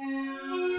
Música